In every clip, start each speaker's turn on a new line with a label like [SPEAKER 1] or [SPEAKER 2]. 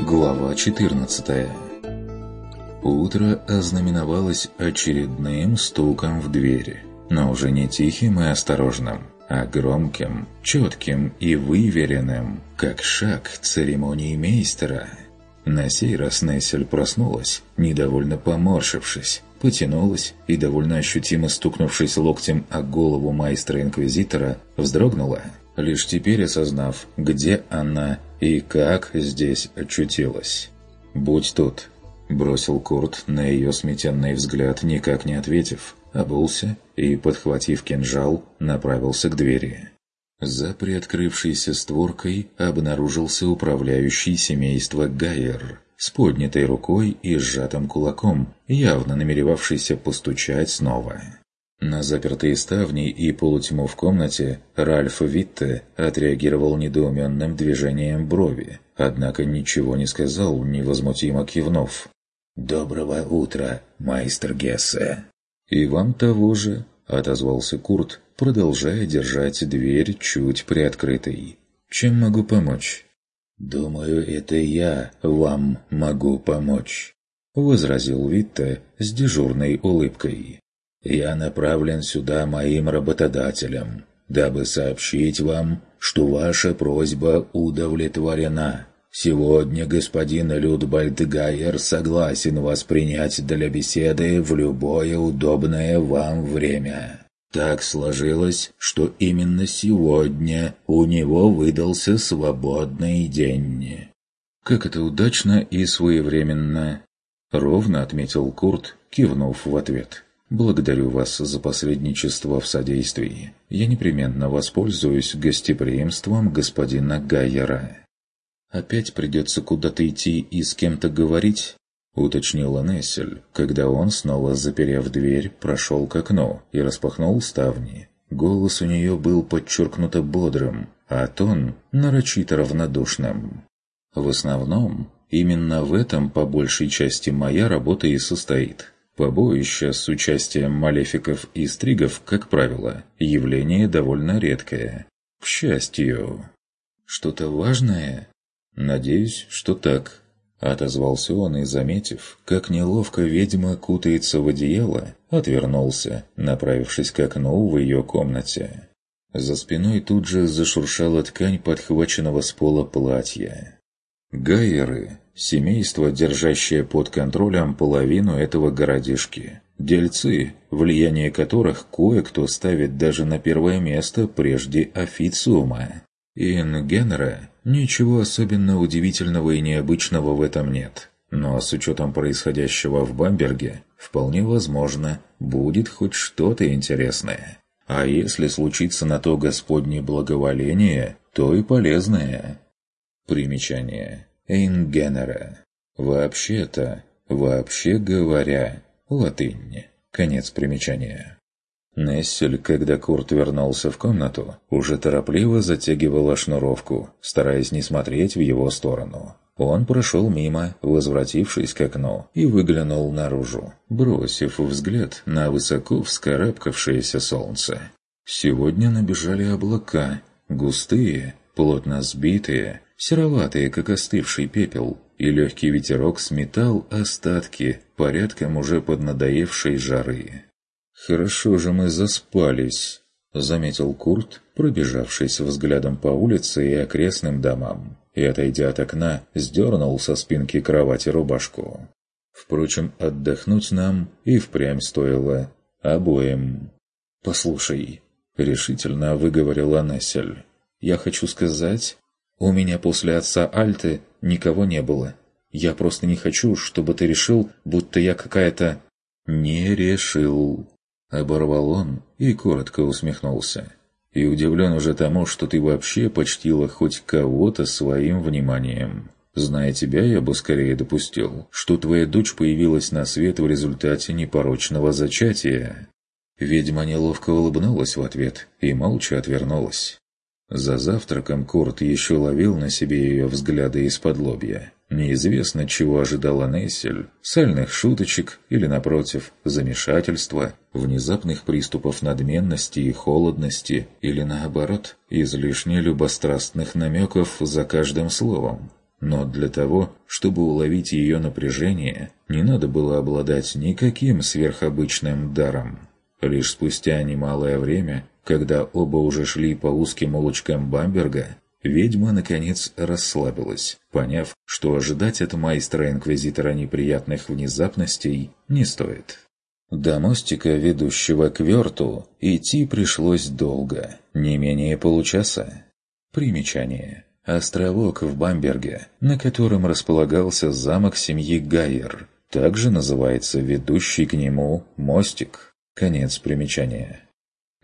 [SPEAKER 1] Глава 14 Утро ознаменовалось очередным стуком в двери, но уже не тихим и осторожным, а громким, четким и выверенным, как шаг церемонии мейстера. На сей раз Нессель проснулась, недовольно поморщившись, потянулась и, довольно ощутимо стукнувшись локтем о голову майстра-инквизитора, вздрогнула, лишь теперь осознав, где она и как здесь очутилась. «Будь тут», – бросил Курт на ее сметенный взгляд, никак не ответив, обулся и, подхватив кинжал, направился к двери. За приоткрывшейся створкой обнаружился управляющий семейства Гайер с поднятой рукой и сжатым кулаком, явно намеревавшийся постучать снова. На запертые ставни и полутьму в комнате Ральф Витте отреагировал недоуменным движением брови, однако ничего не сказал, невозмутимо кивнув. «Доброго утра, майстер Гессе!» «И вам того же!» – отозвался Курт, продолжая держать дверь чуть приоткрытой. «Чем могу помочь?» «Думаю, это я вам могу помочь», – возразил Витте с дежурной улыбкой. «Я направлен сюда моим работодателем, дабы сообщить вам, что ваша просьба удовлетворена. Сегодня господин Людбальд Гайер согласен вас принять для беседы в любое удобное вам время». Так сложилось, что именно сегодня у него выдался свободный день. «Как это удачно и своевременно!» Ровно отметил Курт, кивнув в ответ. «Благодарю вас за посредничество в содействии. Я непременно воспользуюсь гостеприимством господина Гайера». «Опять придется куда-то идти и с кем-то говорить?» — уточнила Нессель, когда он, снова заперев дверь, прошел к окну и распахнул ставни. Голос у нее был подчеркнуто бодрым, а тон нарочито равнодушным. В основном, именно в этом по большей части моя работа и состоит. Побоище с участием малефиков и стригов, как правило, явление довольно редкое. К счастью. Что-то важное? Надеюсь, что так. Отозвался он и, заметив, как неловко ведьма кутается в одеяло, отвернулся, направившись к окну в ее комнате. За спиной тут же зашуршала ткань подхваченного с пола платья. Гайеры – семейство, держащее под контролем половину этого городишки. Дельцы, влияние которых кое-кто ставит даже на первое место прежде официума. Ингенера Ничего особенно удивительного и необычного в этом нет. Но с учетом происходящего в Бамберге, вполне возможно, будет хоть что-то интересное. А если случится на то Господне благоволение, то и полезное. Примечание. Эйнгенера. Вообще-то, вообще говоря, латынь. Конец примечания. Нессель, когда Курт вернулся в комнату, уже торопливо затягивала шнуровку, стараясь не смотреть в его сторону. Он прошел мимо, возвратившись к окну, и выглянул наружу, бросив взгляд на высоко вскарабкавшееся солнце. Сегодня набежали облака, густые, плотно сбитые, сероватые, как остывший пепел, и легкий ветерок сметал остатки порядком уже поднадоевшей жары. «Хорошо же мы заспались», — заметил Курт, пробежавшись взглядом по улице и окрестным домам, и, отойдя от окна, сдернул со спинки кровати рубашку. Впрочем, отдохнуть нам и впрямь стоило обоим. «Послушай», — решительно выговорила Нессель, — «я хочу сказать, у меня после отца Альты никого не было. Я просто не хочу, чтобы ты решил, будто я какая-то...» «Не решил», Оборвал он и коротко усмехнулся. И удивлен уже тому, что ты вообще почтила хоть кого-то своим вниманием. Зная тебя, я бы скорее допустил, что твоя дочь появилась на свет в результате непорочного зачатия. Ведьма неловко улыбнулась в ответ и молча отвернулась. За завтраком Курт еще ловил на себе ее взгляды из-под лобья. Неизвестно, чего ожидала Нессель, сальных шуточек или, напротив, замешательства, внезапных приступов надменности и холодности, или, наоборот, излишне любострастных намеков за каждым словом. Но для того, чтобы уловить ее напряжение, не надо было обладать никаким сверхобычным даром. Лишь спустя немалое время, когда оба уже шли по узким улочкам Бамберга, ведьма, наконец, расслабилась, поняв, что ожидать от майстра-инквизитора неприятных внезапностей не стоит. До мостика, ведущего к верту, идти пришлось долго, не менее получаса. Примечание. Островок в Бамберге, на котором располагался замок семьи Гайер, также называется ведущий к нему мостик. Конец примечания.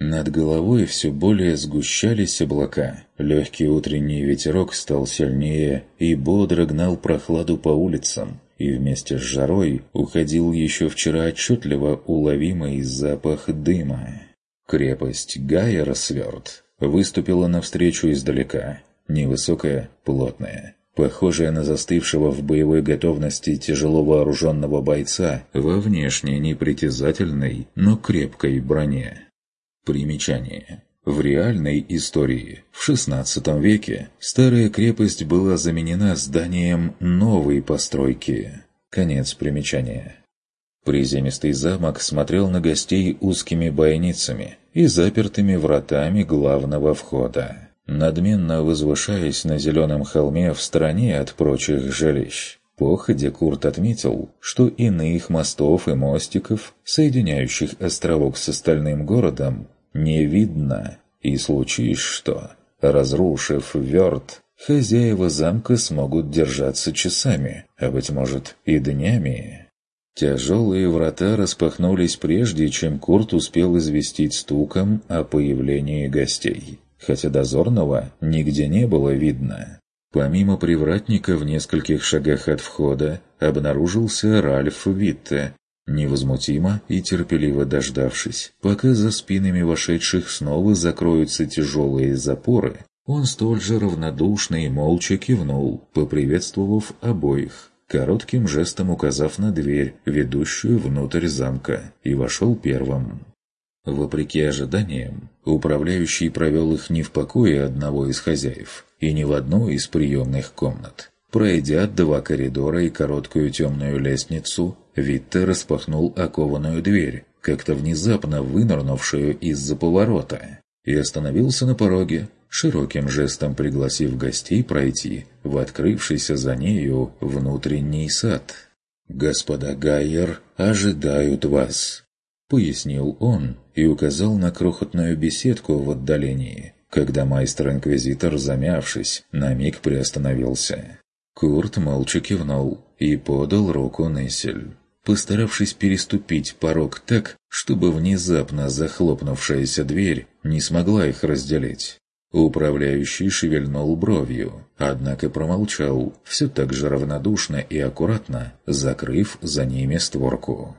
[SPEAKER 1] Над головой все более сгущались облака. Легкий утренний ветерок стал сильнее и бодро гнал прохладу по улицам, и вместе с жарой уходил еще вчера отчетливо уловимый запах дыма. Крепость Гайер Сверд выступила навстречу издалека, невысокая, плотная, похожая на застывшего в боевой готовности тяжело вооруженного бойца во внешне непритязательной, но крепкой броне. Примечание. В реальной истории в XVI веке старая крепость была заменена зданием новой постройки. Конец примечания. Приземистый замок смотрел на гостей узкими бойницами и запертыми вратами главного входа надменно возвышаясь на зеленом холме в стороне от прочих жилищ. Походе Курт отметил, что иных мостов и мостиков, соединяющих островок с остальным городом, не видно, и случись что, разрушив верт, хозяева замка смогут держаться часами, а, быть может, и днями. Тяжелые врата распахнулись прежде, чем Курт успел известить стуком о появлении гостей хотя дозорного нигде не было видно. Помимо привратника в нескольких шагах от входа обнаружился Ральф Витте, невозмутимо и терпеливо дождавшись, пока за спинами вошедших снова закроются тяжелые запоры, он столь же равнодушно и молча кивнул, поприветствовав обоих, коротким жестом указав на дверь, ведущую внутрь замка, и вошел первым. Вопреки ожиданиям, управляющий провел их не в покое одного из хозяев и не в одну из приемных комнат. Пройдя два коридора и короткую темную лестницу, Витте распахнул окованную дверь, как-то внезапно вынырнувшую из-за поворота, и остановился на пороге, широким жестом пригласив гостей пройти в открывшийся за нею внутренний сад. «Господа Гайер ожидают вас!» пояснил он и указал на крохотную беседку в отдалении, когда майстер-инквизитор, замявшись, на миг приостановился. Курт молча кивнул и подал руку Нессель, постаравшись переступить порог так, чтобы внезапно захлопнувшаяся дверь не смогла их разделить. Управляющий шевельнул бровью, однако промолчал, все так же равнодушно и аккуратно, закрыв за ними створку.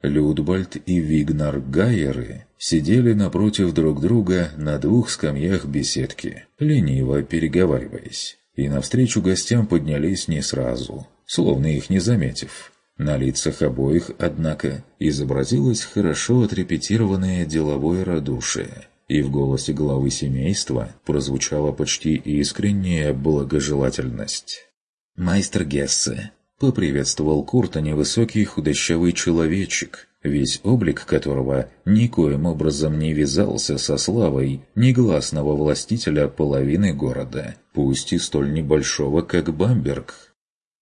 [SPEAKER 1] Людбальд и Вигнар Гайеры сидели напротив друг друга на двух скамьях беседки, лениво переговариваясь, и навстречу гостям поднялись не сразу, словно их не заметив. На лицах обоих, однако, изобразилось хорошо отрепетированное деловое радушие, и в голосе главы семейства прозвучала почти искренняя благожелательность. «Майстер Гессе, поприветствовал Курта невысокий худощавый человечек, весь облик которого никоим образом не вязался со славой негласного властителя половины города, пусть и столь небольшого, как Бамберг.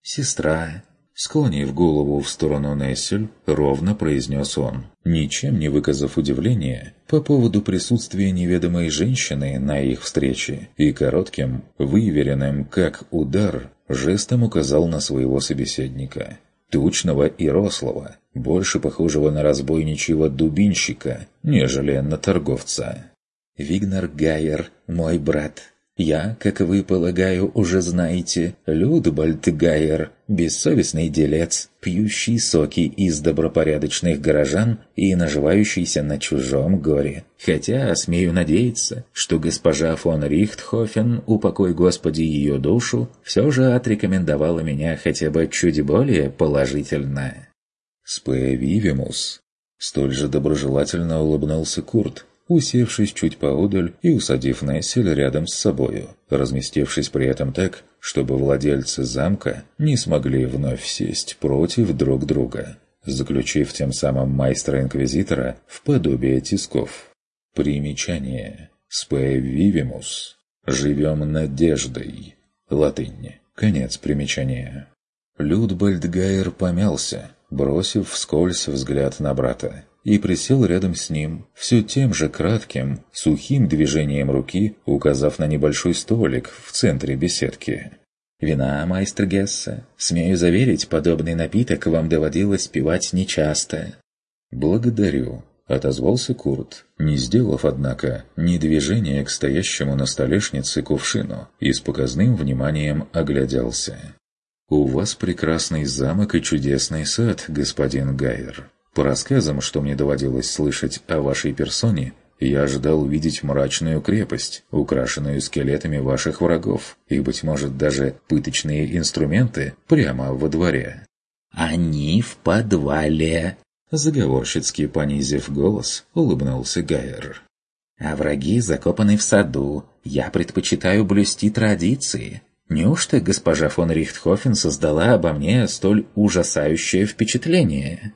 [SPEAKER 1] «Сестра», склонив голову в сторону Нессель, ровно произнес он, ничем не выказав удивления по поводу присутствия неведомой женщины на их встрече, и коротким, выверенным как удар, жестом указал на своего собеседника. Тучного и рослого, больше похожего на разбойничьего дубинщика, нежели на торговца. «Вигнар Гайер, мой брат. Я, как вы, полагаю, уже знаете, Людбальд Гайер, бессовестный делец, пьющий соки из добропорядочных горожан и наживающийся на чужом горе. Хотя, смею надеяться, что госпожа фон Рихтхофен, упокой Господи ее душу, все же отрекомендовала меня хотя бы чуть более положительно. «Спэ Вивимус», — столь же доброжелательно улыбнулся Курт, усевшись чуть поодаль и усадив Нессель рядом с собою, разместившись при этом так, чтобы владельцы замка не смогли вновь сесть против друг друга, заключив тем самым майстра-инквизитора в подобие тисков. Примечание. Спе вивимус. Живем надеждой. Латынь. Конец примечания. Людбальд Гайер помялся, бросив вскользь взгляд на брата и присел рядом с ним, все тем же кратким, сухим движением руки, указав на небольшой столик в центре беседки. «Вина, майстер Гесса. Смею заверить, подобный напиток вам доводилось пивать нечасто». «Благодарю», — отозвался Курт, не сделав, однако, ни движения к стоящему на столешнице кувшину и с показным вниманием огляделся. «У вас прекрасный замок и чудесный сад, господин Гайер. По рассказам, что мне доводилось слышать о вашей персоне, я ожидал увидеть мрачную крепость, украшенную скелетами ваших врагов, и, быть может, даже пыточные инструменты прямо во дворе.
[SPEAKER 2] «Они в подвале!»
[SPEAKER 1] Заговорщицки понизив голос, улыбнулся Гайер.
[SPEAKER 2] «А враги закопаны в саду. Я предпочитаю блюсти традиции. Неужто госпожа фон Рихтхофен создала обо мне столь ужасающее впечатление?»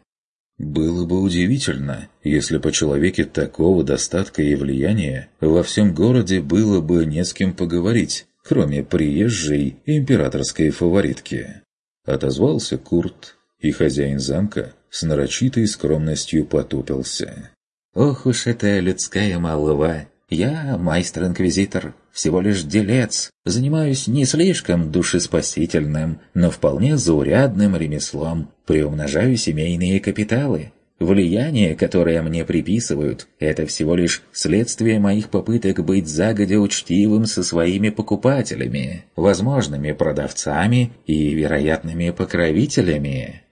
[SPEAKER 1] Было бы удивительно, если по человеке такого достатка и влияния во всем городе было бы не с кем поговорить, кроме приезжей императорской фаворитки. Отозвался Курт, и хозяин замка с нарочитой скромностью потупился.
[SPEAKER 2] «Ох уж эта людская молва! Я майстер-инквизитор, всего лишь делец, занимаюсь не слишком душеспасительным, но вполне заурядным ремеслом, приумножаю семейные капиталы. Влияние, которое мне приписывают, это всего лишь следствие моих попыток быть загодя учтивым со своими покупателями, возможными продавцами и вероятными покровителями,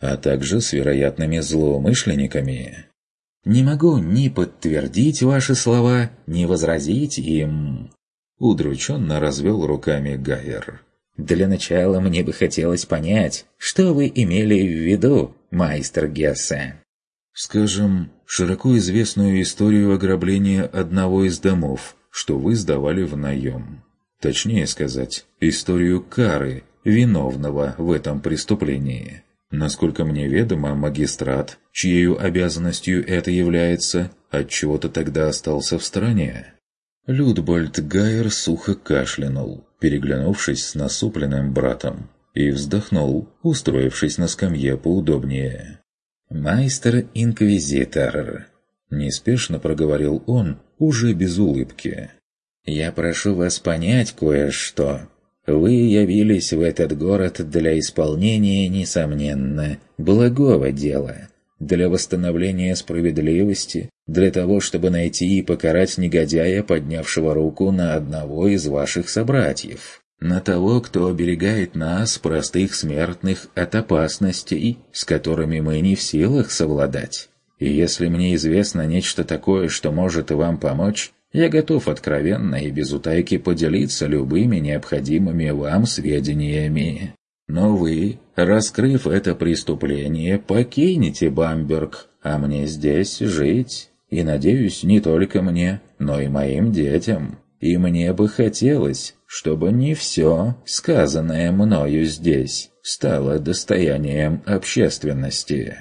[SPEAKER 1] а также с вероятными злоумышленниками.
[SPEAKER 2] Не могу ни подтвердить ваши слова, ни возразить им.
[SPEAKER 1] Удрученно развел руками Гайер.
[SPEAKER 2] «Для начала мне бы хотелось понять, что вы имели в виду, майстер Гессе?»
[SPEAKER 1] «Скажем, широко известную историю ограбления одного из домов, что вы сдавали в наем. Точнее сказать, историю кары, виновного в этом преступлении. Насколько мне ведомо, магистрат, чьей обязанностью это является, от чего то тогда остался в стороне». Людбольд Гайер сухо кашлянул, переглянувшись с насупленным братом, и вздохнул, устроившись на скамье поудобнее.
[SPEAKER 2] «Майстер-инквизитор», — неспешно проговорил он, уже без улыбки. «Я прошу вас понять кое-что. Вы явились в этот город для исполнения, несомненно, благого дела» для восстановления справедливости, для того, чтобы найти и покарать негодяя, поднявшего руку на одного из ваших собратьев, на того, кто оберегает нас, простых смертных, от опасностей, с которыми мы не в силах совладать. И если мне известно нечто такое, что может вам помочь, я готов откровенно и без утайки поделиться любыми необходимыми вам сведениями. Но вы, раскрыв это преступление, покинете Бамберг, а мне здесь жить. И, надеюсь, не только мне, но и моим детям. И мне бы хотелось, чтобы не все, сказанное мною здесь, стало достоянием общественности.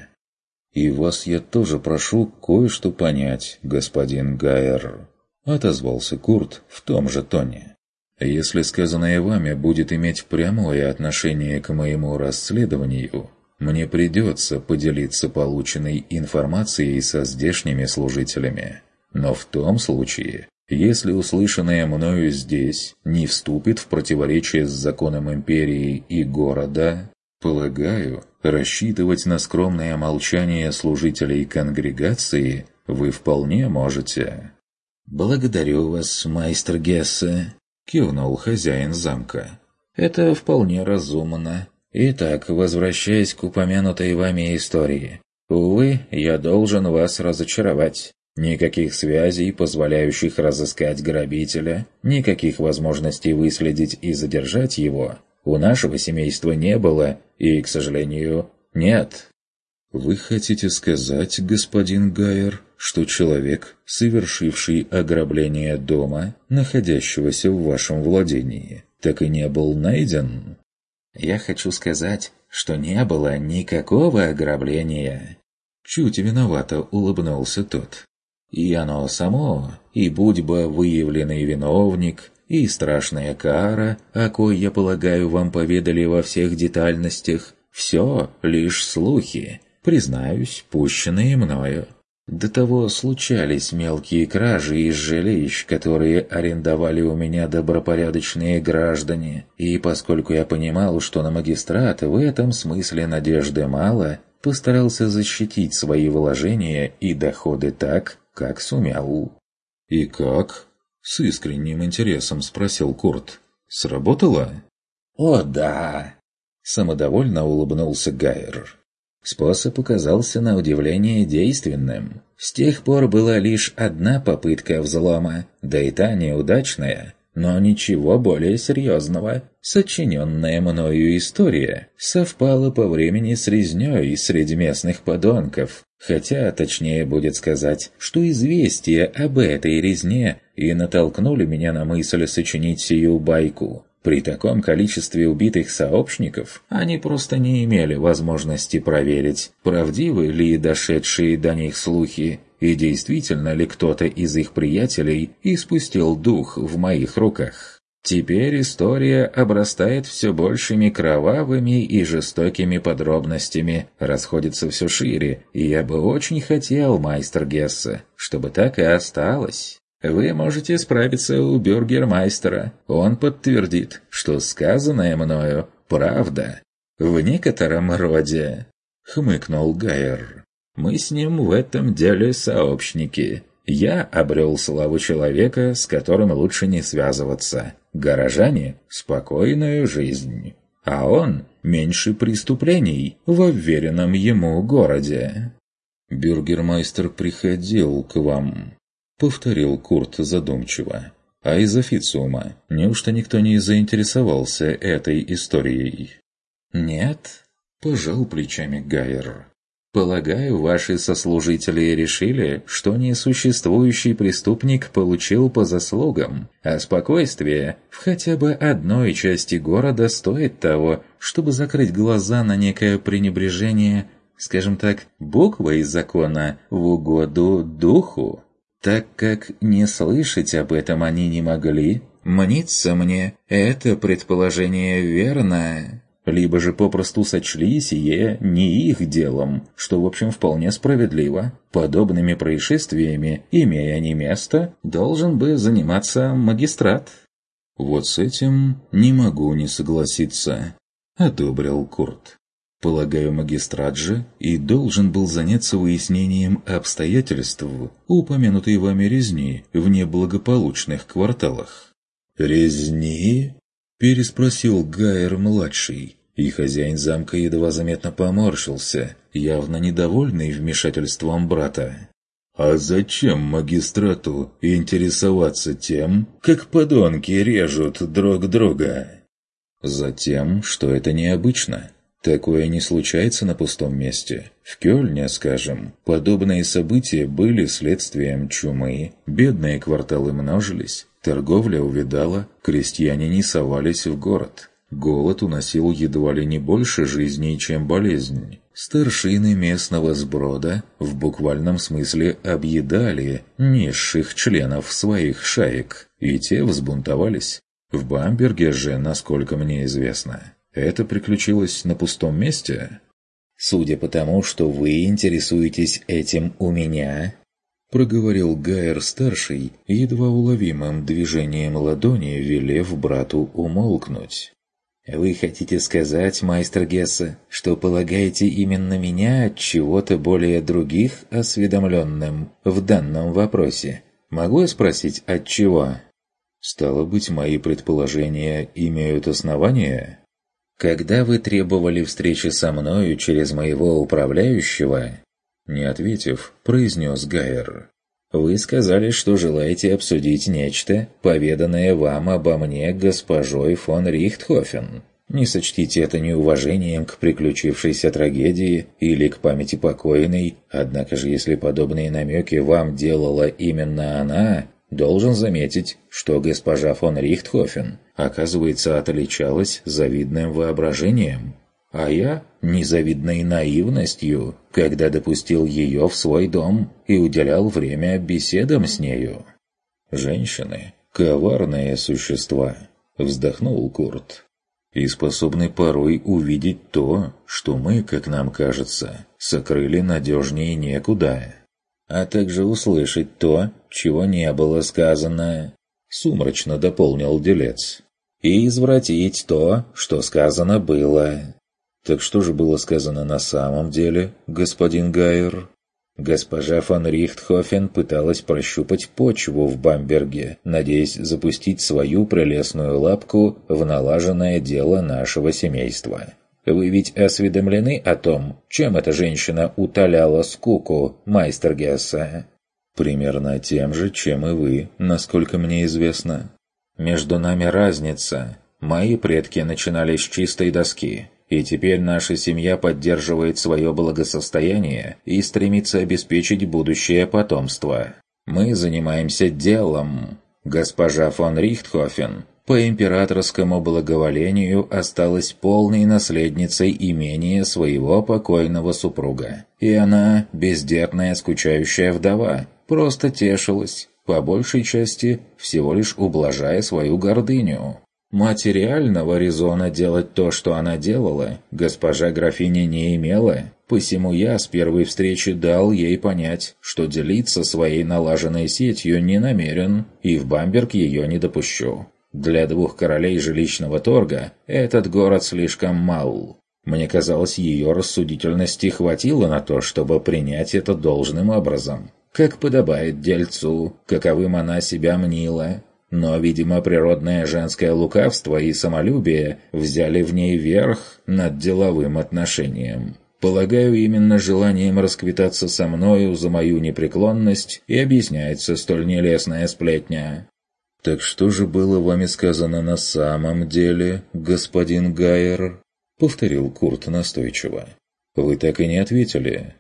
[SPEAKER 1] «И вас я тоже прошу кое-что понять, господин Гайер», — отозвался Курт в том же тоне. Если сказанное вами будет иметь прямое отношение к моему расследованию, мне придется поделиться полученной информацией со здешними служителями. Но в том случае, если услышанное мною здесь не вступит в противоречие с законом империи и города, полагаю, рассчитывать на скромное молчание служителей конгрегации вы вполне можете.
[SPEAKER 2] «Благодарю вас, майстер Гессе», кивнул хозяин замка.
[SPEAKER 1] «Это вполне разумно.
[SPEAKER 2] Итак, возвращаясь к упомянутой вами истории. Увы, я должен вас разочаровать. Никаких связей, позволяющих разыскать грабителя, никаких возможностей выследить и задержать его у нашего семейства не было и, к сожалению, нет.
[SPEAKER 1] Вы хотите сказать, господин Гайер, что человек, совершивший ограбление дома, находящегося в вашем владении, так и не был найден?
[SPEAKER 2] Я хочу сказать, что не было никакого ограбления.
[SPEAKER 1] Чуть виновато улыбнулся тот.
[SPEAKER 2] И оно само, и будь бы выявленный виновник, и страшная кара, о кой, я полагаю, вам поведали во всех детальностях, все лишь слухи, признаюсь, пущенные мною. До того случались мелкие кражи из жилищ, которые арендовали у меня добропорядочные граждане, и поскольку я понимал, что на магистрат в этом смысле надежды мало, постарался защитить свои вложения и доходы так, как сумел.
[SPEAKER 1] «И как?» — с искренним интересом спросил Курт. «Сработало?»
[SPEAKER 2] «О, да!» — самодовольно улыбнулся Гайер. Способ оказался на удивление действенным. С тех пор была лишь одна попытка взлома, да и та неудачная, но ничего более серьезного. Сочиненная мною история совпала по времени с резнёй среди местных подонков, хотя точнее будет сказать, что известия об этой резне и натолкнули меня на мысль сочинить сию байку. При таком количестве убитых сообщников они просто не имели возможности проверить, правдивы ли дошедшие до них слухи, и действительно ли кто-то из их приятелей испустил дух в моих руках. Теперь история обрастает все большими кровавыми и жестокими подробностями, расходится все шире, и я бы очень хотел, майстер Гесса, чтобы так и осталось. Вы можете справиться у бюргермайстера. Он подтвердит, что сказанное мною – правда. В некотором роде, — хмыкнул Гайер. Мы с ним в этом деле сообщники. Я обрел славу человека, с которым лучше не связываться. Горожане – спокойную жизнь. А он – меньше преступлений в уверенном ему городе.
[SPEAKER 1] «Бюргермайстер приходил к вам», — повторил Курт задумчиво. «А из официума? Неужто никто не заинтересовался этой историей?»
[SPEAKER 2] «Нет», — пожал плечами Гайер. «Полагаю, ваши сослужители решили, что несуществующий преступник получил по заслугам, а спокойствие в хотя бы одной части города стоит того, чтобы закрыть глаза на некое пренебрежение, скажем так, буквой закона в угоду духу». Так как не слышать об этом они не могли, мнится мне, это предположение верно. Либо же попросту сочли сие не их делом, что в общем вполне справедливо. Подобными происшествиями, имея они место, должен бы заниматься магистрат.
[SPEAKER 1] «Вот с этим не могу не согласиться», — одобрил Курт. Полагаю, магистрат же и должен был заняться выяснением обстоятельств упомянутой вами резни в неблагополучных кварталах.
[SPEAKER 2] «Резни?» – переспросил Гайер-младший, и хозяин замка едва заметно поморщился, явно недовольный вмешательством брата. «А зачем магистрату интересоваться тем, как подонки режут друг друга?»
[SPEAKER 1] «Затем, что это необычно», Такое не случается на пустом месте. В Кёльне, скажем, подобные события были следствием чумы, бедные кварталы множились, торговля увидала, крестьяне не совались в город. Голод уносил едва ли не больше жизней, чем болезнь. Старшины местного сброда в буквальном смысле объедали низших членов своих шаек, и те взбунтовались. В Бамберге же, насколько мне известно, это приключилось на пустом месте?
[SPEAKER 2] Судя по тому, что вы интересуетесь этим у меня,
[SPEAKER 1] проговорил Гайер-старший, едва уловимым движением ладони, велев брату умолкнуть.
[SPEAKER 2] «Вы хотите сказать, майстер Гесса, что полагаете именно меня от чего-то более других осведомленным в данном вопросе? Могу я спросить, от чего?»
[SPEAKER 1] «Стало быть, мои предположения имеют основания?»
[SPEAKER 2] Когда вы требовали встречи со мною через моего управляющего, не ответив, произнес Гайер. Вы сказали, что желаете обсудить нечто, поведанное вам обо мне госпожой фон Рихтхофен. Не сочтите это неуважением к приключившейся трагедии или к памяти покойной, однако же если подобные намеки вам делала именно она, должен заметить, что госпожа фон Рихтхофен, оказывается, отличалась завидным воображением, а я – незавидной наивностью, когда допустил ее в свой дом и уделял время беседам с нею. «Женщины – коварные существа», – вздохнул Курт и способны порой увидеть то, что мы, как нам кажется, сокрыли надежнее некуда, а также услышать то, чего не было сказано, сумрачно дополнил делец, и извратить то, что сказано было. Так что же было сказано на самом деле, господин Гайер? Госпожа фон Рихтхофен пыталась прощупать почву в Бамберге, надеясь запустить свою прелестную лапку в налаженное дело нашего семейства. Вы ведь осведомлены о том, чем эта женщина утоляла скуку Майстергесса? Примерно тем же, чем и вы, насколько мне известно. Между нами разница. Мои предки начинали с чистой доски, и теперь наша семья поддерживает свое благосостояние и стремится обеспечить будущее потомство. Мы занимаемся делом. Госпожа фон Рихтхофен по императорскому благоволению осталась полной наследницей имения своего покойного супруга. И она, бездетная скучающая вдова, просто тешилась, по большей части всего лишь ублажая свою гордыню. Материального резона делать то, что она делала, госпожа графиня не имела, посему я с первой встречи дал ей понять, что делиться своей налаженной сетью не намерен и в Бамберг ее не допущу. Для двух королей жилищного торга этот город слишком мал. Мне казалось, ее рассудительности хватило на то, чтобы принять это должным образом. Как подобает дельцу, каковым она себя мнила, но, видимо, природное женское лукавство и самолюбие взяли в ней верх над деловым отношением. Полагаю, именно желанием расквитаться со мною за мою непреклонность и объясняется столь нелестная сплетня. «Так что же было вами сказано на самом деле, господин Гайер?» — повторил Курт настойчиво. «Вы так и не ответили».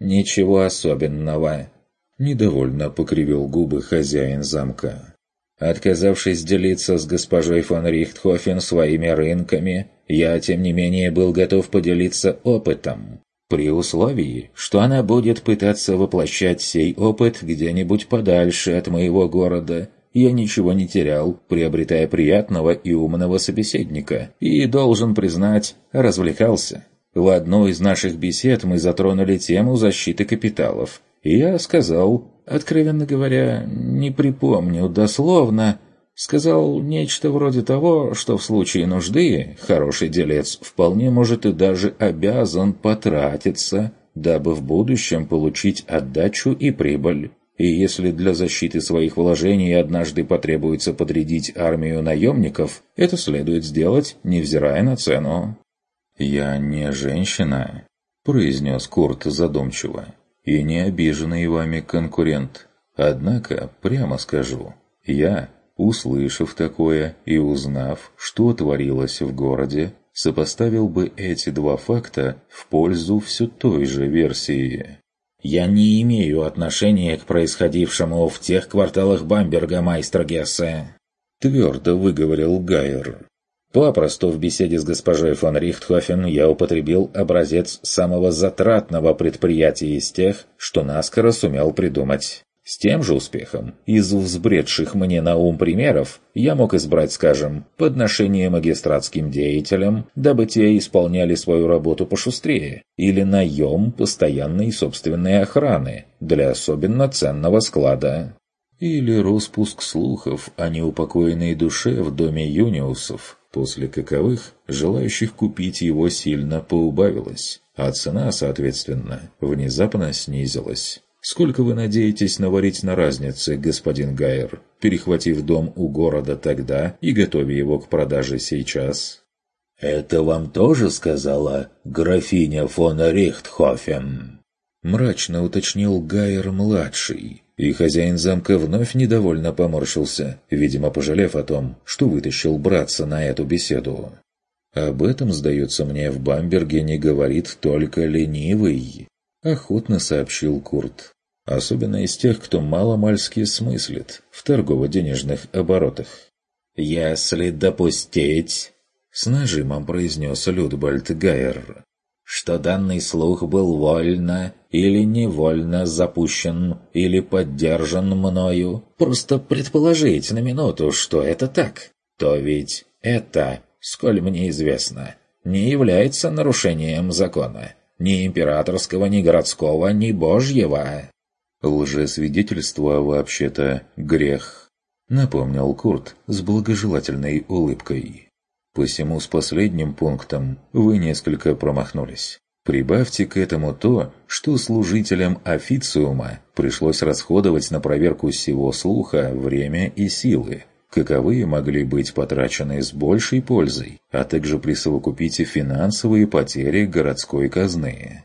[SPEAKER 2] «Ничего особенного», — недовольно покривил губы хозяин замка. Отказавшись делиться с госпожой фон Рихтхофен своими рынками, я, тем не менее, был готов поделиться опытом. При условии, что она будет пытаться воплощать сей опыт где-нибудь подальше от моего города, я ничего не терял, приобретая приятного и умного собеседника, и, должен признать, развлекался. В одной из наших бесед мы затронули тему защиты капиталов, и я сказал, откровенно говоря, не припомню дословно, сказал нечто вроде того, что в случае нужды хороший делец вполне может и даже обязан потратиться, дабы в будущем получить отдачу и прибыль. И если для защиты своих вложений однажды потребуется подрядить армию наемников, это следует сделать, невзирая на цену. «Я не женщина», — произнес Курт задумчиво и не обиженный вами конкурент. Однако, прямо скажу, я, услышав такое и узнав, что творилось в городе, сопоставил бы эти два факта в пользу все той же версии. «Я не имею отношения к происходившему в тех кварталах Бамберга, майстер Гессе», — твердо выговорил Гайер. Попросту в беседе с госпожой фон Рихтхофен я употребил образец самого затратного предприятия из тех, что наскоро сумел придумать. С тем же успехом, из взбредших мне на ум примеров, я мог избрать, скажем, подношение магистратским деятелям, дабы те исполняли свою работу пошустрее, или наем постоянной собственной охраны для особенно ценного склада. Или распуск слухов о неупокоенной душе в доме юниусов, после каковых желающих купить его сильно поубавилось, а цена, соответственно, внезапно снизилась. Сколько вы надеетесь наварить на разнице, господин Гайер, перехватив дом у города тогда и готовя его к продаже сейчас? «Это вам тоже сказала графиня фон Рихтхофен?» Мрачно уточнил Гайер-младший, и хозяин замка вновь недовольно поморщился, видимо, пожалев о том, что вытащил братца на эту беседу. «Об этом, сдается мне, в Бамберге не говорит только ленивый», — охотно сообщил Курт. «Особенно из тех, кто мало-мальски смыслит в торгово-денежных оборотах». «Если допустить...» — с нажимом произнес Людбальд Гайер что данный слух был вольно или невольно запущен или поддержан мною, просто предположить на минуту, что это так, то ведь это, сколь мне известно, не является нарушением закона, ни императорского, ни городского, ни божьего. Лжесвидетельство вообще-то грех, напомнил Курт с благожелательной улыбкой. Посему с последним пунктом вы несколько промахнулись. Прибавьте к этому то, что служителям официума пришлось расходовать на проверку всего слуха время и силы, каковые могли быть потрачены с большей пользой, а также присовокупите финансовые потери городской казны.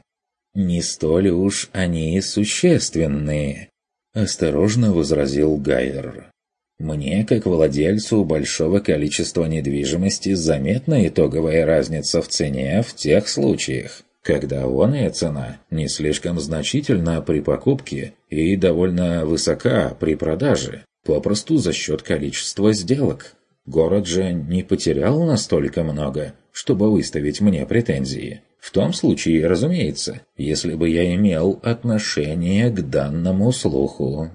[SPEAKER 2] «Не столь уж они существенные», – осторожно возразил Гайер. Мне, как владельцу большого количества недвижимости, заметна итоговая разница в цене в тех случаях, когда онная цена не слишком значительна при покупке и довольно высока при продаже, попросту за счет количества сделок. Город же не потерял настолько много, чтобы выставить мне претензии. В том случае, разумеется, если бы я имел отношение к данному слуху.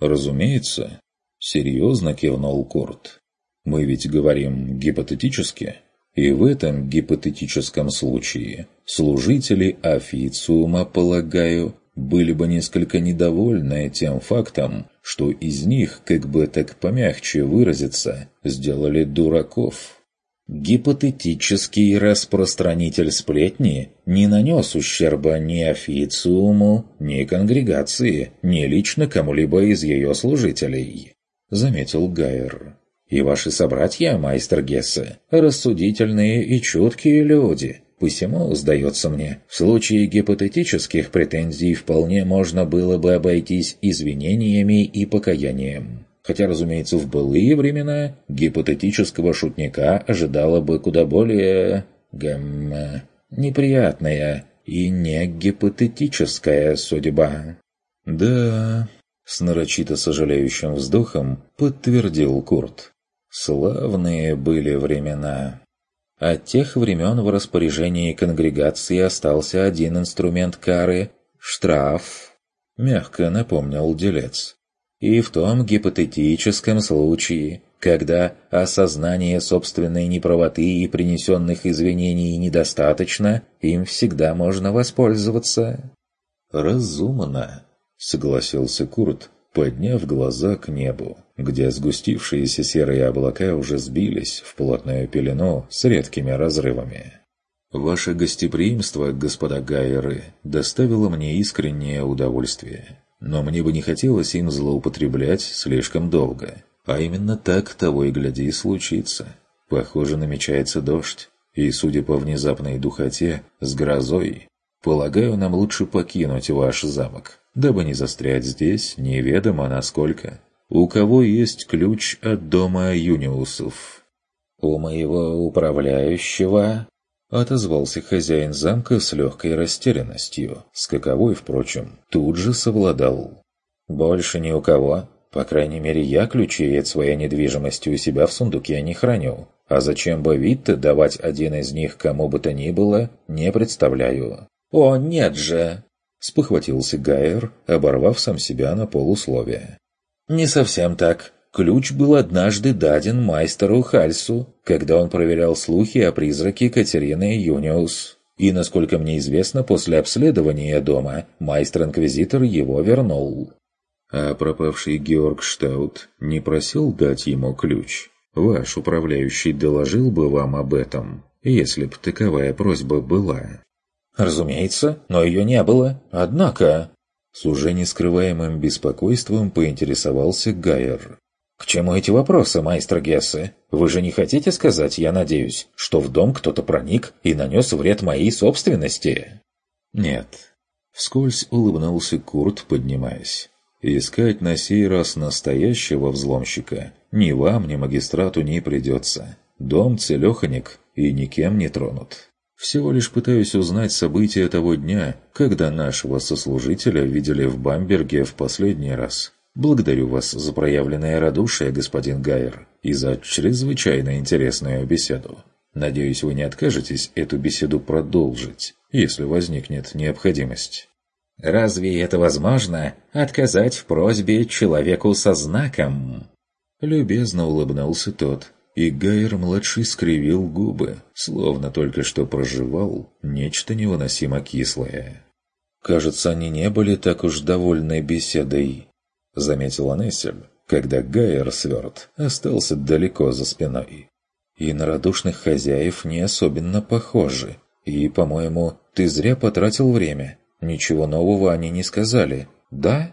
[SPEAKER 2] Разумеется, Серьезно кивнул Курт. Мы ведь говорим гипотетически. И в этом гипотетическом случае служители официума, полагаю, были бы несколько недовольны тем фактом, что из них, как бы так помягче выразиться, сделали дураков. Гипотетический распространитель сплетни не нанес ущерба ни официуму, ни конгрегации, ни лично кому-либо из ее служителей заметил Гайер. «И ваши собратья, майстер Гессе, рассудительные и чуткие люди. Посему, сдается мне, в случае гипотетических претензий вполне можно было бы обойтись извинениями и покаянием. Хотя, разумеется, в былые времена гипотетического шутника ожидала бы куда более... гам... неприятная и не гипотетическая судьба. «Да, с нарочито сожалеющим вздохом подтвердил Курт. Славные были времена. От тех времен в распоряжении конгрегации остался один инструмент кары – штраф, мягко напомнил делец. И в том гипотетическом случае, когда осознание собственной неправоты и принесенных извинений недостаточно, им всегда можно воспользоваться. «Разумно», согласился Курт, подняв глаза к небу, где сгустившиеся серые облака уже сбились в плотную пелену с редкими разрывами. «Ваше гостеприимство, господа Гайеры, доставило мне искреннее удовольствие, но мне бы не хотелось им злоупотреблять слишком долго, а именно так того и гляди случится. Похоже, намечается дождь, и, судя по внезапной духоте, с грозой, полагаю, нам лучше покинуть ваш замок» дабы не застрять здесь неведомо насколько. У кого есть ключ от дома Юниусов? «У моего управляющего...» Отозвался хозяин замка с легкой растерянностью, с каковой, впрочем, тут же совладал. «Больше ни у кого. По крайней мере, я ключи от своей недвижимости у себя в сундуке не храню. А зачем бы Витте давать один из них кому бы то ни было, не представляю». «О, нет же!» Спохватился Гайер, оборвав сам себя на полусловие. «Не совсем так. Ключ был однажды даден майстеру Хальсу, когда он проверял слухи о призраке Катерины Юниус. И, насколько мне известно, после обследования дома майстер-инквизитор его вернул». «А пропавший Георг Штаут не просил дать ему ключ? Ваш управляющий доложил бы вам об этом, если б таковая просьба была».
[SPEAKER 3] «Разумеется, но ее не было. Однако...»
[SPEAKER 2] С уже нескрываемым беспокойством поинтересовался Гайер.
[SPEAKER 3] «К чему эти вопросы, майстер Гессе? Вы же не хотите сказать, я надеюсь, что в дом кто-то проник и нанес вред моей собственности?»
[SPEAKER 1] «Нет». Вскользь улыбнулся Курт, поднимаясь. «Искать на сей раз настоящего взломщика ни вам, ни магистрату не придется. Дом целеханик и никем не тронут. Всего лишь пытаюсь узнать события того дня, когда нашего сослужителя видели в Бамберге в последний раз. Благодарю вас за проявленное радушие, господин Гайер, и за чрезвычайно интересную беседу. Надеюсь, вы не откажетесь эту беседу продолжить, если возникнет необходимость.
[SPEAKER 2] Разве это возможно, отказать в просьбе человеку со знаком?
[SPEAKER 1] Любезно улыбнулся тот, и Гайер-младший скривил губы, словно только что проживал нечто невыносимо кислое. Кажется, они не были так уж довольны беседой, — заметила Нессель, когда Гайер Сверд остался далеко за спиной. «И на радушных хозяев не особенно похожи. И, по-моему, ты зря потратил время. Ничего нового они не сказали, да?»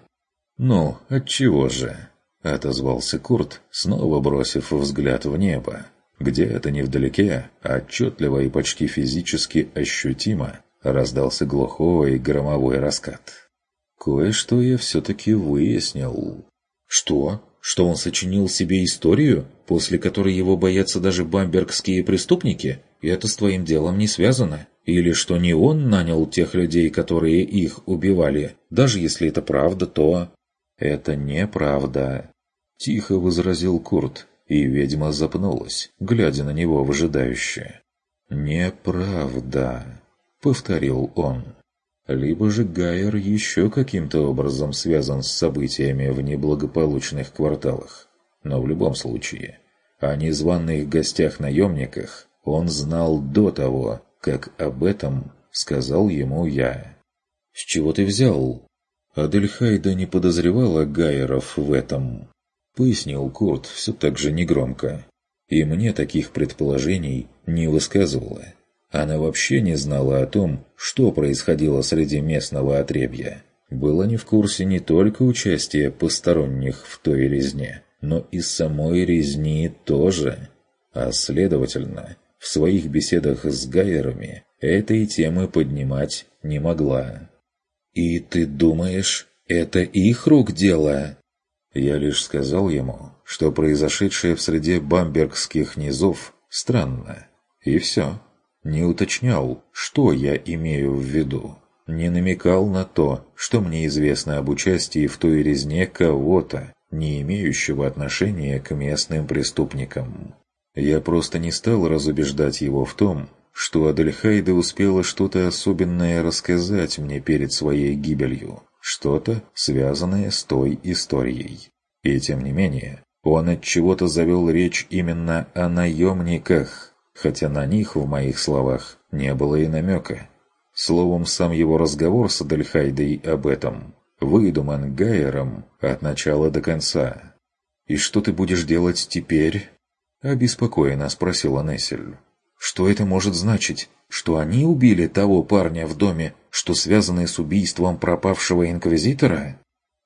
[SPEAKER 1] «Ну, отчего же?» — отозвался Курт, снова бросив взгляд в небо. Где-то невдалеке, отчетливо и почти физически ощутимо, раздался глухой громовой раскат. Кое-что я все-таки выяснил.
[SPEAKER 3] Что? Что он сочинил себе историю, после которой его боятся даже бамбергские преступники? И это с твоим делом не связано? Или что не он нанял тех людей, которые их убивали? Даже если это правда, то...
[SPEAKER 1] Это неправда. Тихо возразил Курт, и ведьма запнулась, глядя на него выжидающе. «Неправда», — повторил он либо же Гайер еще каким-то образом связан с событиями в неблагополучных кварталах. Но в любом случае, о незваных гостях-наемниках он знал до того, как об этом сказал ему я.
[SPEAKER 3] «С чего ты взял?»
[SPEAKER 1] Адельхайда не подозревала Гайеров в этом. Пояснил Курт все так же негромко. И мне таких предположений не высказывала. Она вообще не знала о том, что происходило среди местного отребья. Была не в курсе не только участия посторонних в той резне, но и самой резни тоже. А следовательно, в своих беседах с Гайерами этой темы поднимать не могла. «И ты думаешь, это их рук дело?» Я лишь сказал ему, что произошедшее в среде бамбергских низов странно. И все не уточнял, что я имею в виду, не намекал на то, что мне известно об участии в той резне кого-то, не имеющего отношения к местным преступникам. Я просто не стал разубеждать его в том, что Адельхайда успела что-то особенное рассказать мне перед своей гибелью, что-то, связанное с той историей. И тем не менее, он от чего-то завел речь именно о наемниках, хотя на них в моих словах не было и намека. Словом, сам его разговор с Адельхайдой об этом выдуман Гайером от начала до конца. «И что ты будешь делать теперь?» – обеспокоенно спросила Нессель. «Что это может значить? Что они убили того парня в доме, что связаны с убийством пропавшего инквизитора?»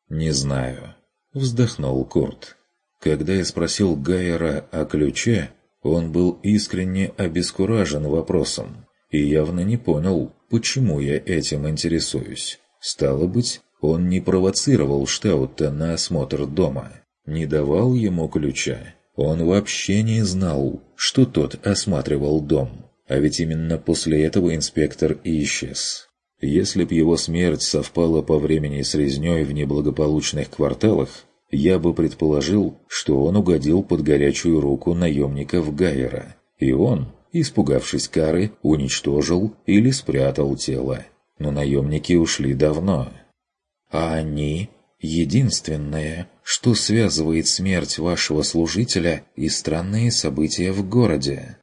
[SPEAKER 1] «Не знаю», – вздохнул Курт. Когда я спросил Гайера о ключе, он был искренне обескуражен вопросом и явно не понял, почему я этим интересуюсь. Стало быть, он не провоцировал Штаутта на осмотр дома, не давал ему ключа. Он вообще не знал, что тот осматривал дом. А ведь именно после этого инспектор исчез. Если б его смерть совпала по времени с резней в неблагополучных кварталах, я бы предположил, что он угодил под горячую руку наемников Гайера, и он, испугавшись кары, уничтожил или спрятал тело. Но наемники ушли давно. А они — единственное, что связывает смерть вашего служителя и странные события в городе.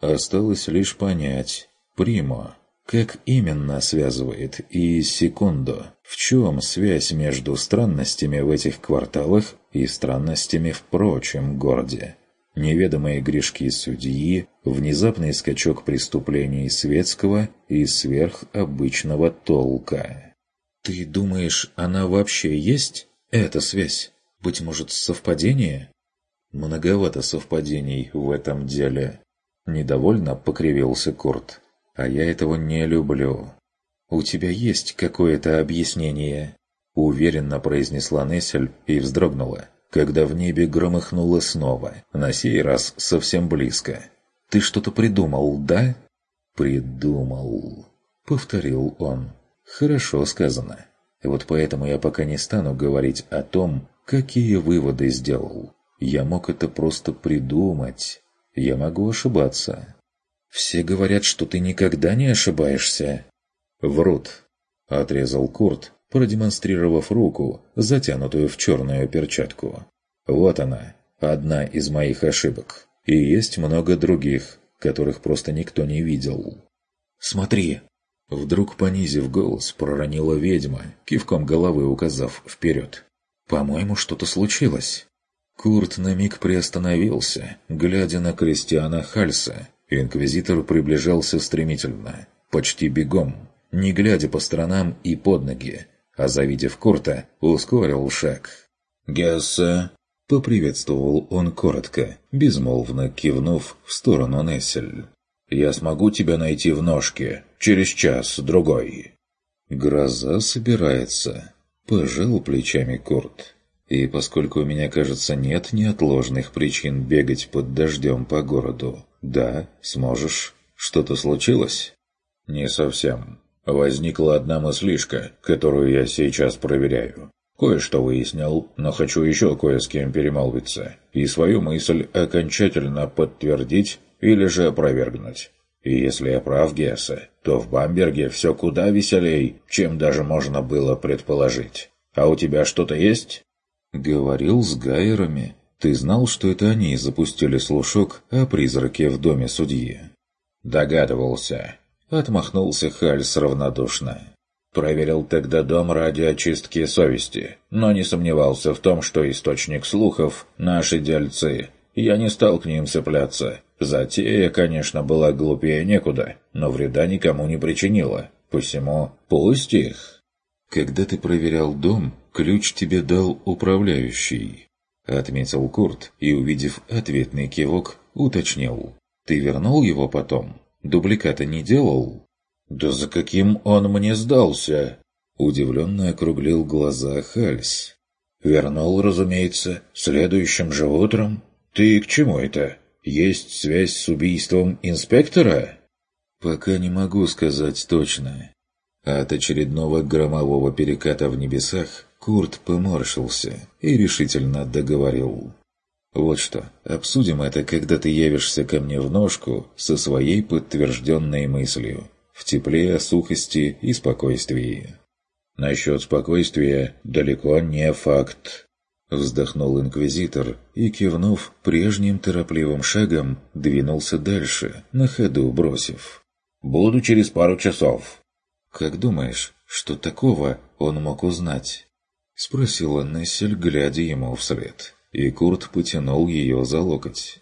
[SPEAKER 1] Осталось лишь понять, Примо, как именно связывает и секунду? В чем связь между странностями в этих кварталах и странностями в прочем городе? Неведомые грешки судьи, внезапный скачок преступлений светского и сверхобычного толка. «Ты думаешь, она вообще есть, эта связь? Быть может, совпадение?» Многовато совпадений в этом деле. Недовольно покривился Курт. А я этого не люблю. «У тебя есть какое-то объяснение?» Уверенно произнесла Нессель и вздрогнула, когда в небе громыхнуло снова, на сей раз совсем близко. «Ты что-то придумал, да?» «Придумал», — повторил он. «Хорошо сказано. Вот поэтому я пока не стану говорить о том, какие выводы сделал. Я мог это просто придумать. Я могу ошибаться». «Все говорят, что ты никогда не ошибаешься», «Врут», — отрезал Курт, продемонстрировав руку, затянутую в черную перчатку. «Вот она, одна из моих ошибок. И есть много других, которых просто никто не видел». «Смотри!» Вдруг, понизив голос, проронила ведьма, кивком головы указав вперед. «По-моему, что-то случилось». Курт на миг приостановился, глядя на Кристиана Хальса. Инквизитор приближался стремительно, почти бегом, не глядя по сторонам и под ноги, а завидев Курта, ускорил шаг. «Гессе!» — поприветствовал он коротко, безмолвно кивнув в сторону Нессель. «Я смогу тебя найти в ножке, через час-другой». «Гроза собирается», — пожал плечами Курт. «И поскольку у меня, кажется, нет неотложных причин бегать под дождем по городу, да, сможешь. Что-то случилось?» «Не совсем. Возникла одна мыслишка, которую я сейчас проверяю. Кое-что выяснил, но хочу еще кое с кем перемолвиться и свою мысль окончательно подтвердить или же опровергнуть. И если я прав, Гессе, то в Бамберге все куда веселей, чем даже можно было предположить. А у тебя что-то есть?» «Говорил с Гайерами. Ты знал, что это они запустили слушок о призраке в доме судьи?» «Догадывался. Отмахнулся Хальс равнодушно. Проверил тогда дом ради очистки совести, но не сомневался в том, что источник слухов – наши дельцы. Я не стал к ним цепляться. Затея, конечно, была глупее некуда, но вреда никому не причинила. Посему пусть их. «Когда ты проверял дом, ключ тебе дал управляющий», — отметил Курт и, увидев ответный кивок, уточнил. «Ты вернул его потом?» Дубликата не делал?» «Да за каким он мне сдался?» Удивленно округлил глаза Хальс. «Вернул, разумеется, следующим же утром. Ты к чему это? Есть связь с убийством инспектора?» «Пока не могу сказать точно». От очередного громового переката в небесах Курт поморщился и решительно договорил. Вот что, обсудим это, когда ты явишься ко мне в ножку со своей подтвержденной мыслью, в тепле, сухости и спокойствии. Насчет спокойствия далеко не факт. Вздохнул инквизитор и, кивнув прежним торопливым шагом, двинулся дальше, на ходу бросив. «Буду через пару часов». «Как думаешь, что такого он мог узнать?» Спросила Нессель, глядя ему вслед и Курт потянул ее за локоть.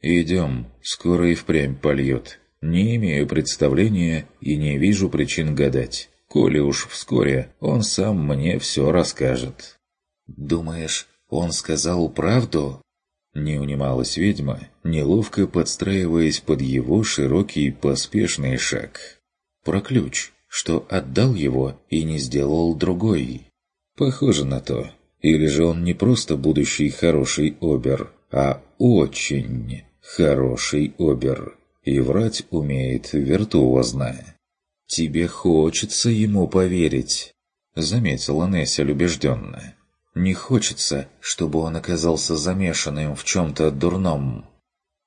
[SPEAKER 1] «Идем, скоро и впрямь польет. Не имею представления и не вижу причин гадать. Коли уж вскоре он сам мне все расскажет». «Думаешь, он сказал правду?» Не унималась ведьма, неловко подстраиваясь под его широкий поспешный шаг. «Про ключ, что отдал его и не сделал другой?» «Похоже на то. Или же он не просто будущий хороший обер, а очень хороший обер, и врать умеет виртуозно. «Тебе хочется ему поверить», — заметила Нессель убежденно. «Не хочется, чтобы он оказался замешанным в чем-то дурном».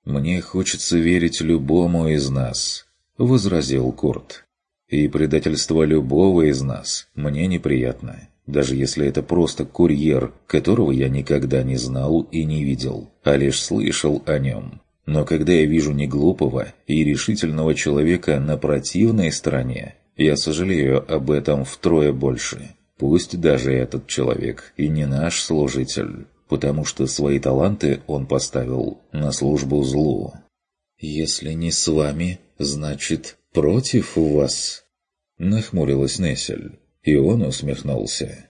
[SPEAKER 1] «Мне хочется верить любому из нас», — возразил Курт. «И предательство любого из нас мне неприятно даже если это просто курьер, которого я никогда не знал и не видел, а лишь слышал о нем. Но когда я вижу неглупого и решительного человека на противной стороне, я сожалею об этом втрое больше. Пусть даже этот человек и не наш служитель, потому что свои таланты он поставил на службу злу. «Если не с вами, значит, против вас?» Нахмурилась Нессель. И он усмехнулся.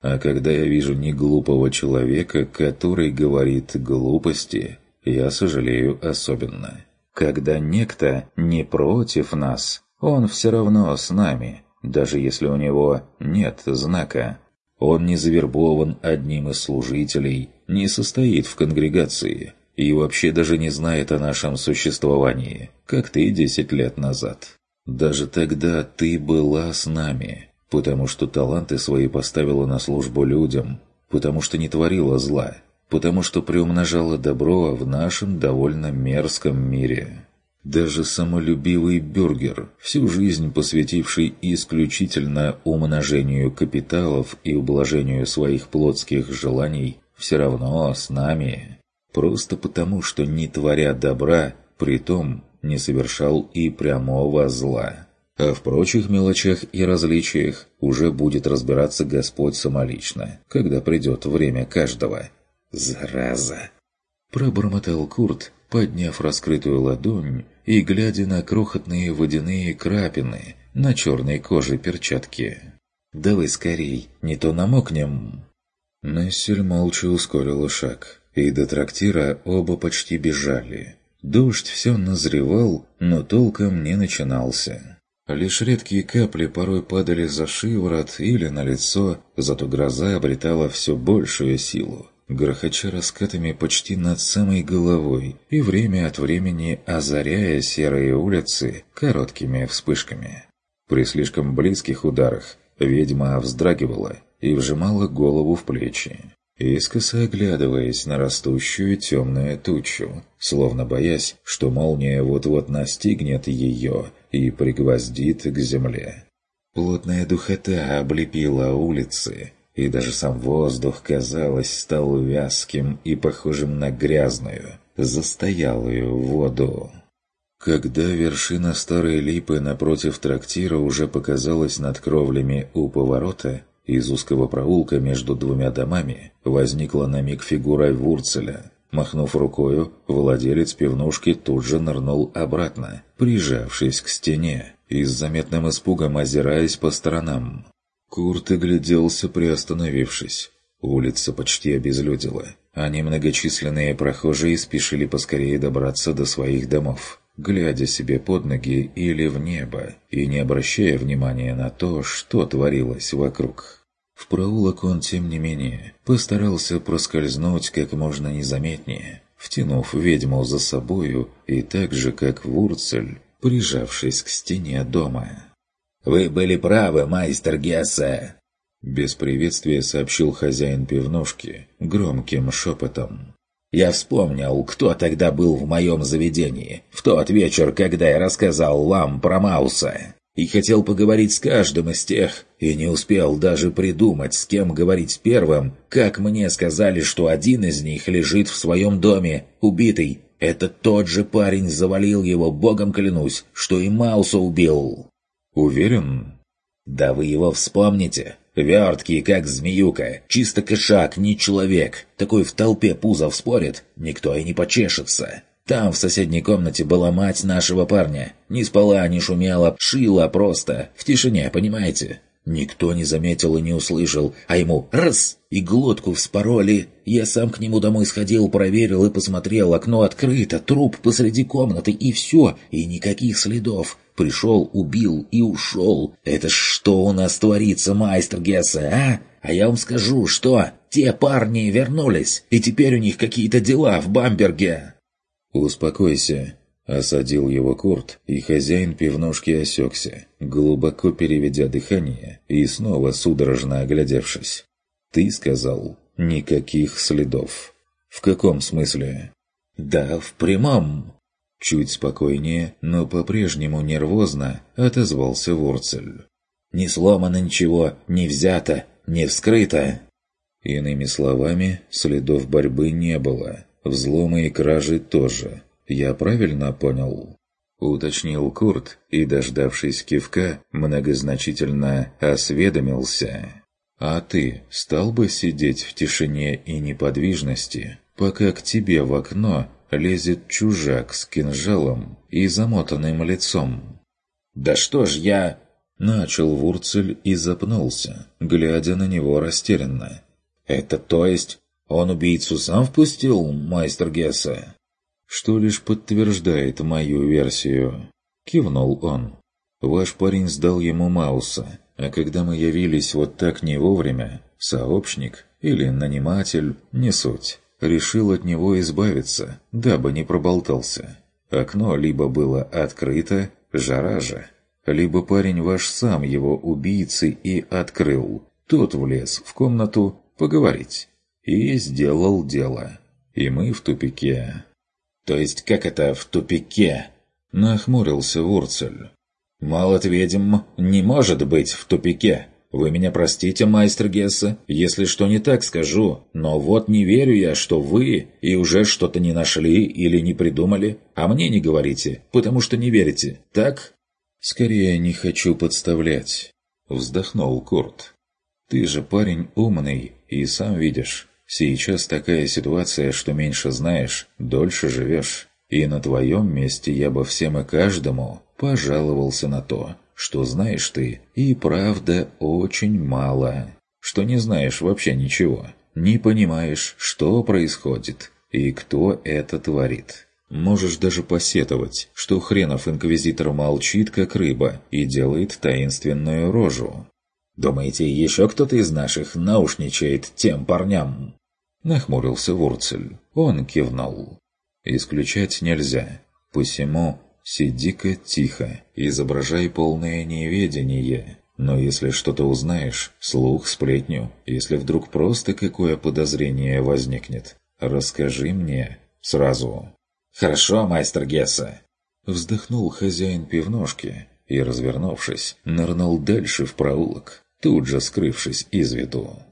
[SPEAKER 1] А когда я вижу неглупого человека, который говорит глупости, я сожалею особенно. Когда некто не против нас, он все равно с нами, даже если у него нет знака. Он не завербован одним из служителей, не состоит в конгрегации и вообще даже не знает о нашем существовании, как ты десять лет назад. Даже тогда ты была с нами, потому что таланты свои поставила на службу людям, потому что не творила зла, потому что приумножала добро в нашем довольно мерзком мире. Даже самолюбивый бюргер, всю жизнь посвятивший исключительно умножению капиталов и ублажению своих плотских желаний, все равно с нами. Просто потому, что не творя добра, притом не совершал и прямого зла. А в прочих мелочах и различиях уже будет разбираться Господь самолично, когда придет время каждого. «Зараза!» Пробормотал Курт, подняв раскрытую ладонь и глядя на крохотные водяные крапины на черной коже перчатки. «Давай скорей, не то намокнем!» Нессель молча ускорила шаг, и до трактира оба почти бежали. Дождь все назревал, но толком не начинался. Лишь редкие капли порой падали за шиворот или на лицо, зато гроза обретала все большую силу грохоча раскатами почти над самой головой и время от времени озаряя серые улицы короткими вспышками. При слишком близких ударах ведьма вздрагивала и вжимала голову в плечи, искоса оглядываясь на растущую темную тучу, словно боясь, что молния вот-вот настигнет ее и пригвоздит к земле. Плотная духота облепила улицы, и даже сам воздух, казалось, стал вязким и похожим на грязную, застоялую воду. Когда вершина старой липы напротив трактира уже показалась над кровлями у поворота, из узкого проулка между двумя домами возникла на миг фигура Вурцеля. Махнув рукою, владелец пивнушки тут же нырнул обратно, прижавшись к стене и с заметным испугом озираясь по сторонам. Курт огляделся, приостановившись. Улица почти обезлюдила, а немногочисленные прохожие спешили поскорее добраться до своих домов, глядя себе под ноги или в небо и не обращая внимания на то, что творилось вокруг. В проулок он, тем не менее, постарался проскользнуть как можно незаметнее, втянув ведьму за собою и так же, как Вурцель, прижавшись к стене дома. «Вы были правы, майстер Гессе!» Без приветствия сообщил хозяин пивнушки громким шепотом. «Я вспомнил, кто тогда был в моем заведении, в тот вечер, когда я рассказал вам про Мауса, и хотел поговорить с каждым из тех, и не успел даже придумать, с кем говорить первым, как мне сказали, что один из них лежит в своем доме, убитый. Это тот же парень завалил его, богом клянусь, что и Мауса убил». «Уверен?»
[SPEAKER 2] «Да вы его вспомните. Верткий, как змеюка. Чисто кошак, не человек. Такой в толпе пузов спорит, никто и не почешется. Там в соседней комнате была мать нашего парня. Не спала, не шумела, шила просто. В тишине, понимаете? Никто не заметил и не услышал, а ему раз и глотку вспороли. Я сам к нему домой сходил, проверил и посмотрел, окно открыто, труп посреди комнаты и все, и никаких следов. Пришел, убил и ушел. Это что у нас творится, майстер Гессе, а? А я вам скажу, что те парни вернулись, и теперь у них какие-то дела в Бамберге.
[SPEAKER 1] «Успокойся», — осадил его Курт, и хозяин пивнушки осекся, глубоко переведя дыхание и снова судорожно оглядевшись. «Ты сказал, никаких следов». «В каком смысле?»
[SPEAKER 2] «Да, в прямом.
[SPEAKER 1] Чуть спокойнее, но по-прежнему нервозно отозвался Ворцель.
[SPEAKER 2] «Не сломано ничего, не взято, не вскрыто!»
[SPEAKER 1] Иными словами, следов борьбы не было. Взлома и кражи тоже. Я правильно понял? Уточнил Курт и, дождавшись кивка, многозначительно осведомился. «А ты стал бы сидеть в тишине и неподвижности, пока к тебе в окно лезет чужак с кинжалом и замотанным лицом.
[SPEAKER 2] «Да что ж я...»
[SPEAKER 1] Начал Вурцель и запнулся, глядя на него растерянно. «Это то есть он убийцу сам впустил, майстер Гесса?» «Что лишь подтверждает мою версию», — кивнул он. «Ваш парень сдал ему Мауса, а когда мы явились вот так не вовремя, сообщник или наниматель, не суть, решил от него избавиться, дабы не проболтался. Окно либо было открыто, жара же, либо парень ваш сам его убийцы и открыл. Тот влез в комнату поговорить. И сделал дело. И мы в тупике.
[SPEAKER 2] «То есть как это в тупике?»
[SPEAKER 1] – нахмурился Вурцель.
[SPEAKER 2] «Молот ведьм не может быть в тупике. Вы меня простите, майстер Гесса, если что не так скажу, но вот не верю я, что вы и уже что-то не нашли или не придумали, а мне не говорите, потому что не верите, так?»
[SPEAKER 1] «Скорее не хочу подставлять», — вздохнул Курт. «Ты же парень умный, и сам видишь, Сейчас такая ситуация, что меньше знаешь, дольше живешь. И на твоем месте я бы всем и каждому пожаловался на то, что знаешь ты и правда очень мало. Что не знаешь вообще ничего. Не понимаешь, что происходит и кто это творит. Можешь даже посетовать, что хренов инквизитор молчит, как рыба, и делает таинственную рожу.
[SPEAKER 2] «Думаете, еще кто-то из наших наушничает тем парням?»
[SPEAKER 1] Нахмурился Вурцель. Он кивнул. «Исключать нельзя. Посему сиди-ка тихо, изображай полное неведение. Но если что-то узнаешь, слух, сплетню, если вдруг просто какое подозрение возникнет, расскажи мне сразу».
[SPEAKER 2] «Хорошо, майстер Гесса!»
[SPEAKER 1] Вздохнул хозяин пивножки и, развернувшись, нырнул дальше в проулок, тут же скрывшись из виду.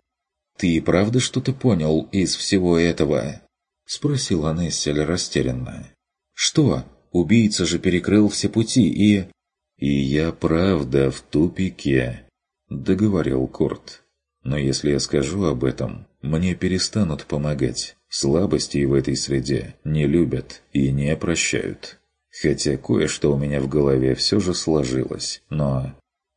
[SPEAKER 1] «Ты правда что-то понял из всего этого?» — спросила Нессель растерянно. «Что? Убийца же перекрыл все пути и...» «И я правда в тупике», — договорил Курт. «Но если я скажу об этом, мне перестанут помогать. Слабостей в этой среде не любят и не прощают. Хотя кое-что у меня в голове все же сложилось, но...»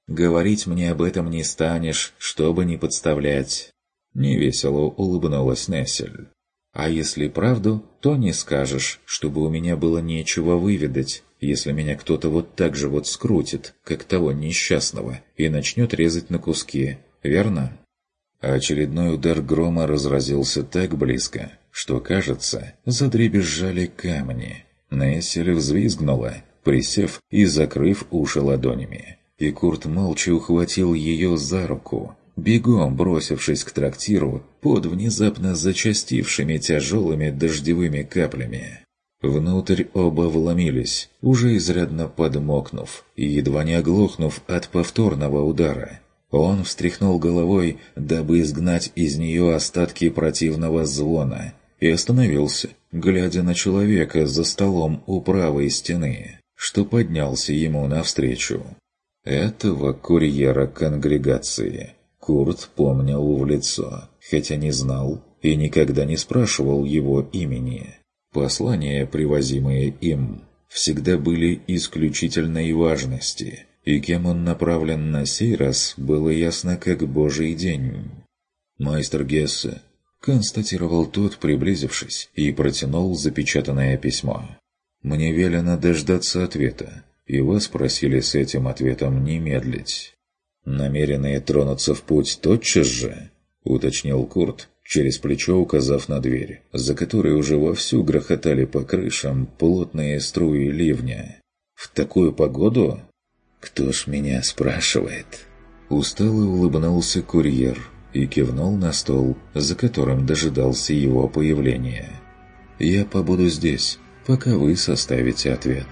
[SPEAKER 1] «Говорить мне об этом не станешь, чтобы не подставлять. Невесело улыбнулась Нессель. «А если правду, то не скажешь, чтобы у меня было нечего выведать, если меня кто-то вот так же вот скрутит, как того несчастного, и начнет резать на куски, верно?» Очередной удар грома разразился так близко, что, кажется, задребезжали камни. Нессель взвизгнула, присев и закрыв уши ладонями. И Курт молча ухватил ее за руку, бегом бросившись к трактиру под внезапно зачастившими тяжелыми дождевыми каплями. Внутрь оба вломились, уже изрядно подмокнув и едва не оглохнув от повторного удара. Он встряхнул головой, дабы изгнать из нее остатки противного звона, и остановился, глядя на человека за столом у правой стены, что поднялся ему навстречу. Этого курьера конгрегации. Курт помнил в лицо, хотя не знал и никогда не спрашивал его имени. Послания, привозимые им, всегда были исключительной важности, и кем он направлен на сей раз, было ясно как божий день. «Майстер Гессе», — констатировал тот, приблизившись, и протянул запечатанное письмо. «Мне велено дождаться ответа, и вас просили с этим ответом не медлить». «Намеренные тронуться в путь тотчас же?» — уточнил Курт, через плечо указав на дверь, за которой уже вовсю грохотали по крышам плотные струи ливня. «В такую погоду?» «Кто ж меня спрашивает?» Устало улыбнулся курьер и кивнул на стол, за которым дожидался его появления. «Я побуду здесь, пока вы составите ответ».